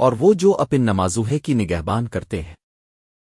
اور وہ جو اپن نمازوہے کی نگہبان کرتے ہیں۔